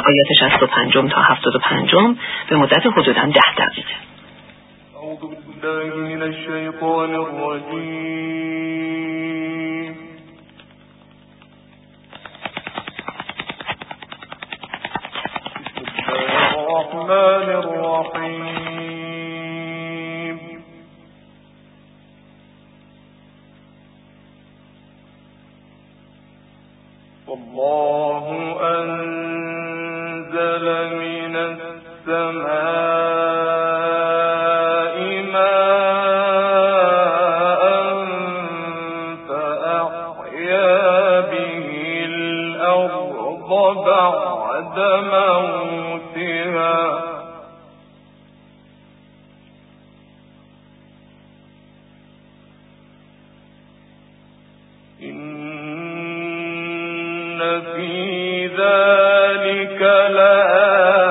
آیات 65 تا 75 به مدت حدودا ده دقیقه. اعوذ بالله من الشیطان الرجیم. بسم الله الرحمن الرحیم والله بعد موتها. إن في ذلك لآية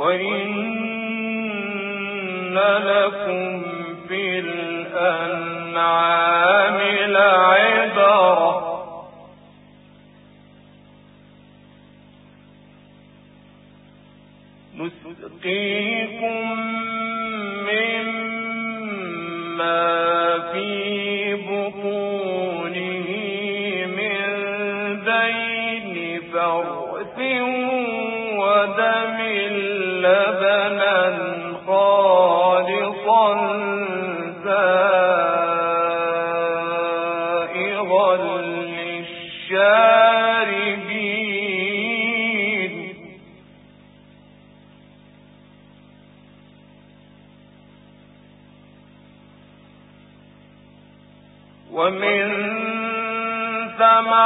وإن لكم في الأنعام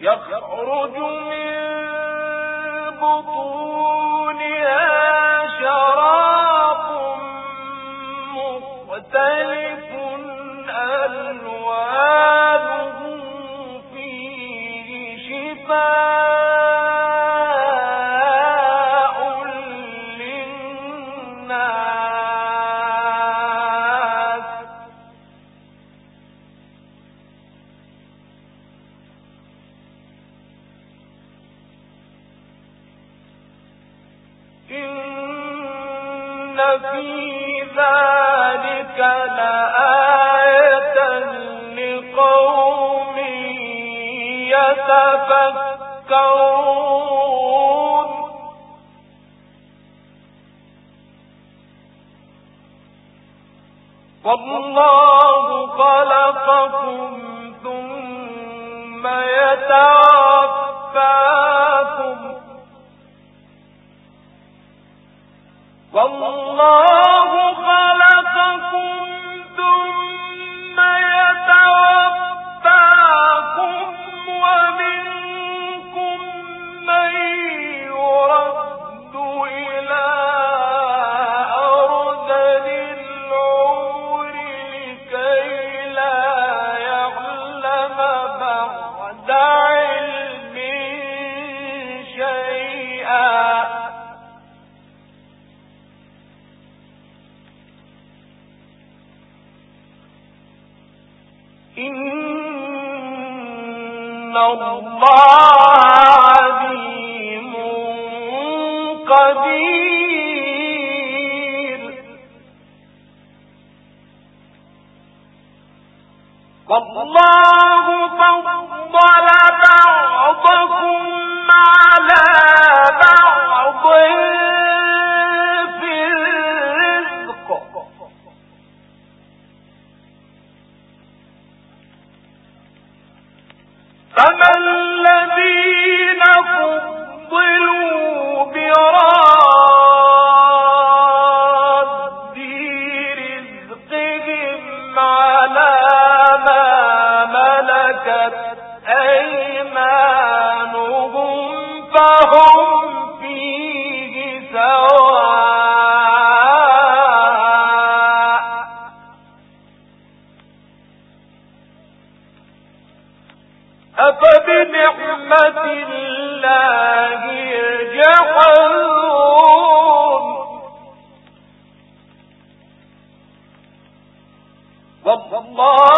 يخرج من بطونها شراب مختلف ألوانه فيه شفاء والله خلقكم ثم يتوفاكم والله الله عليم قدير دون الله ما لا